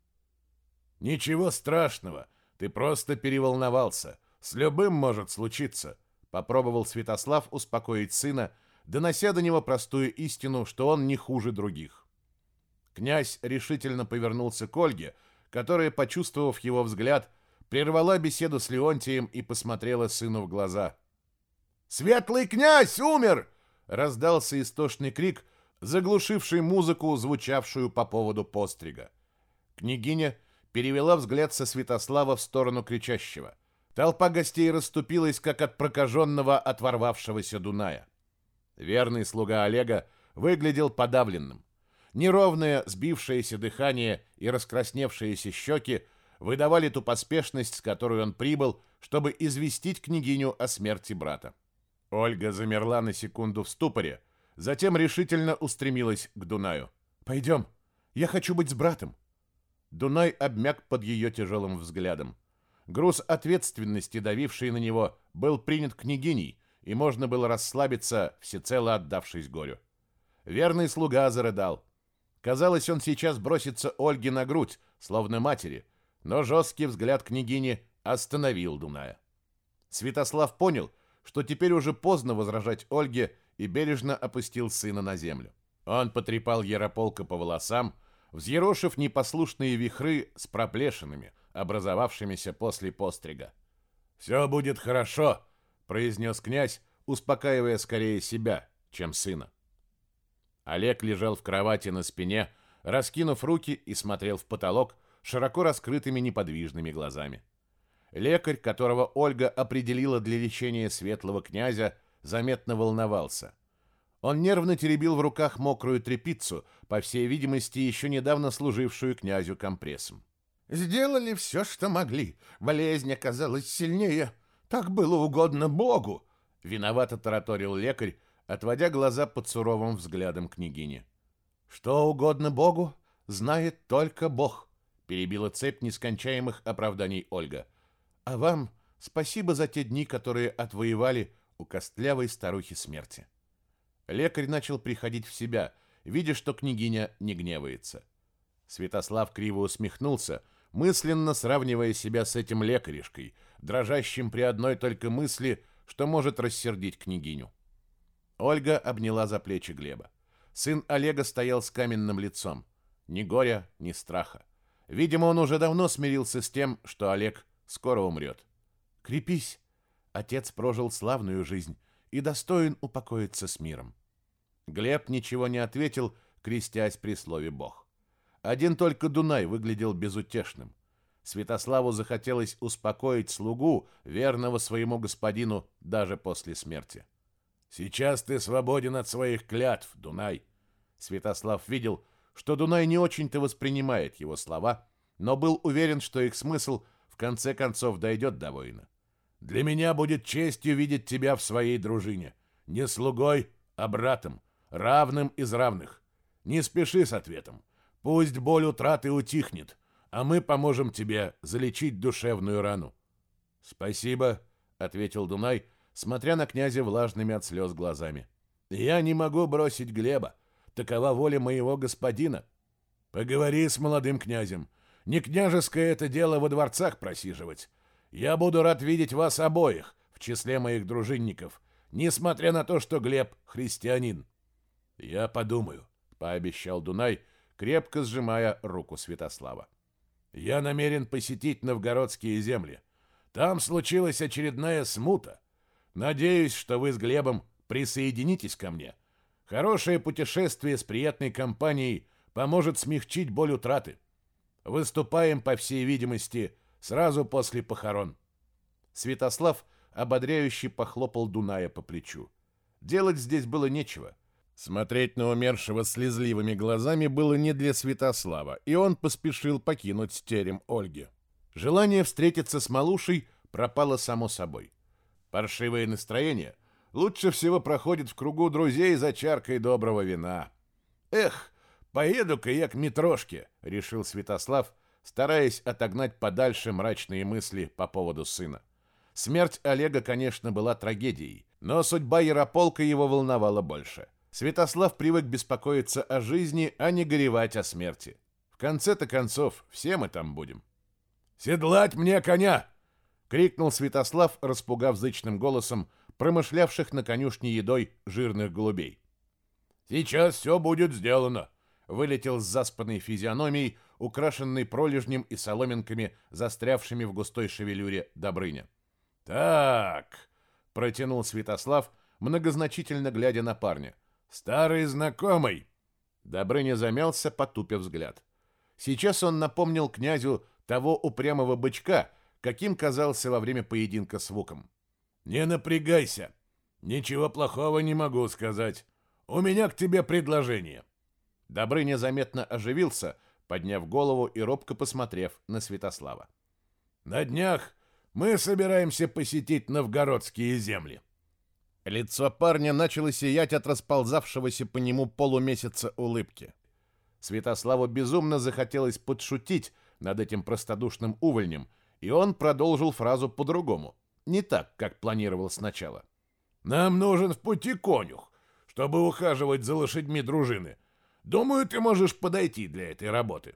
«Ничего страшного, ты просто переволновался. С любым может случиться», — попробовал Святослав успокоить сына, донося до него простую истину, что он не хуже других. Князь решительно повернулся к Ольге, которая, почувствовав его взгляд, прервала беседу с Леонтием и посмотрела сыну в глаза. «Светлый князь умер!» — раздался истошный крик, заглушивший музыку, звучавшую по поводу пострига. Княгиня перевела взгляд со Святослава в сторону кричащего. Толпа гостей расступилась, как от прокаженного от ворвавшегося Дуная. Верный слуга Олега выглядел подавленным. Неровное, сбившееся дыхание и раскрасневшиеся щеки выдавали ту поспешность, с которой он прибыл, чтобы известить княгиню о смерти брата. Ольга замерла на секунду в ступоре, затем решительно устремилась к Дунаю. «Пойдем, я хочу быть с братом». Дунай обмяк под ее тяжелым взглядом. Груз ответственности, давивший на него, был принят княгиней, и можно было расслабиться, всецело отдавшись горю. Верный слуга зарыдал. Казалось, он сейчас бросится Ольге на грудь, словно матери, но жесткий взгляд княгини остановил Дуная. Святослав понял, что теперь уже поздно возражать Ольге и бережно опустил сына на землю. Он потрепал Ярополка по волосам, взъерошив непослушные вихры с проплешинами, образовавшимися после пострига. «Все будет хорошо», произнес князь, успокаивая скорее себя, чем сына. Олег лежал в кровати на спине, раскинув руки и смотрел в потолок широко раскрытыми неподвижными глазами. Лекарь, которого Ольга определила для лечения светлого князя, заметно волновался. Он нервно теребил в руках мокрую тряпицу, по всей видимости, еще недавно служившую князю компрессом. «Сделали все, что могли. Болезнь оказалась сильнее. Так было угодно Богу!» Виновато тараторил лекарь, отводя глаза под суровым взглядом княгини. «Что угодно Богу, знает только Бог», — перебила цепь нескончаемых оправданий Ольга. «А вам спасибо за те дни, которые отвоевали у костлявой старухи смерти. Лекарь начал приходить в себя, видя, что княгиня не гневается. Святослав криво усмехнулся, мысленно сравнивая себя с этим лекаришкой, дрожащим при одной только мысли, что может рассердить княгиню. Ольга обняла за плечи Глеба. Сын Олега стоял с каменным лицом. Ни горя, ни страха. Видимо, он уже давно смирился с тем, что Олег скоро умрет. «Крепись!» Отец прожил славную жизнь и достоин упокоиться с миром. Глеб ничего не ответил, крестясь при слове «Бог». Один только Дунай выглядел безутешным. Святославу захотелось успокоить слугу, верного своему господину, даже после смерти. «Сейчас ты свободен от своих клятв, Дунай!» Святослав видел, что Дунай не очень-то воспринимает его слова, но был уверен, что их смысл в конце концов дойдет до воина. «Для меня будет честью видеть тебя в своей дружине. Не слугой, а братом, равным из равных. Не спеши с ответом. Пусть боль утраты утихнет, а мы поможем тебе залечить душевную рану». «Спасибо», — ответил Дунай, смотря на князя влажными от слез глазами. «Я не могу бросить Глеба. Такова воля моего господина. Поговори с молодым князем. Не княжеское это дело во дворцах просиживать. Я буду рад видеть вас обоих в числе моих дружинников, несмотря на то, что Глеб христианин. Я подумаю, пообещал Дунай, крепко сжимая руку Святослава. Я намерен посетить новгородские земли. Там случилась очередная смута. Надеюсь, что вы с Глебом присоединитесь ко мне. Хорошее путешествие с приятной компанией поможет смягчить боль утраты. Выступаем, по всей видимости, сразу после похорон. Святослав ободряюще похлопал Дуная по плечу. Делать здесь было нечего. Смотреть на умершего слезливыми глазами было не для Святослава, и он поспешил покинуть терем Ольги. Желание встретиться с Малушей пропало само собой. Паршивое настроение лучше всего проходит в кругу друзей за чаркой доброго вина. «Эх, поеду-ка я к Митрошке», — решил Святослав, стараясь отогнать подальше мрачные мысли по поводу сына. Смерть Олега, конечно, была трагедией, но судьба Ярополка его волновала больше. Святослав привык беспокоиться о жизни, а не горевать о смерти. В конце-то концов, все мы там будем. «Седлать мне коня!» — крикнул Святослав, распугав зычным голосом промышлявших на конюшне едой жирных голубей. «Сейчас все будет сделано!» — вылетел с заспанной физиономией, украшенный пролежнем и соломинками, застрявшими в густой шевелюре Добрыня. «Так!» — протянул Святослав, многозначительно глядя на парня. «Старый знакомый!» Добрыня замялся, потупив взгляд. Сейчас он напомнил князю того упрямого бычка, каким казался во время поединка с Вуком. «Не напрягайся. Ничего плохого не могу сказать. У меня к тебе предложение». Добрыня заметно оживился, подняв голову и робко посмотрев на Святослава. «На днях мы собираемся посетить новгородские земли». Лицо парня начало сиять от расползавшегося по нему полумесяца улыбки. Святославу безумно захотелось подшутить над этим простодушным увольнем, и он продолжил фразу по-другому, не так, как планировал сначала. «Нам нужен в пути конюх, чтобы ухаживать за лошадьми дружины. Думаю, ты можешь подойти для этой работы».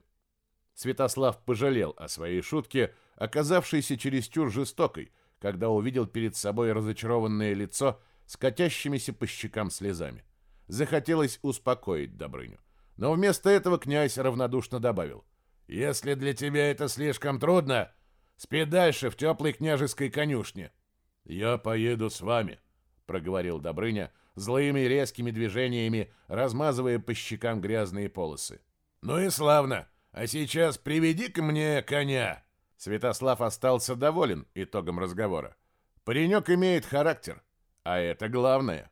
Святослав пожалел о своей шутке, оказавшейся чересчур жестокой, когда увидел перед собой разочарованное лицо с катящимися по щекам слезами. Захотелось успокоить Добрыню. Но вместо этого князь равнодушно добавил. «Если для тебя это слишком трудно, спи дальше в теплой княжеской конюшне». «Я поеду с вами», — проговорил Добрыня, злыми резкими движениями, размазывая по щекам грязные полосы. «Ну и славно! А сейчас приведи ко мне коня!» Святослав остался доволен итогом разговора. Паренек имеет характер, а это главное.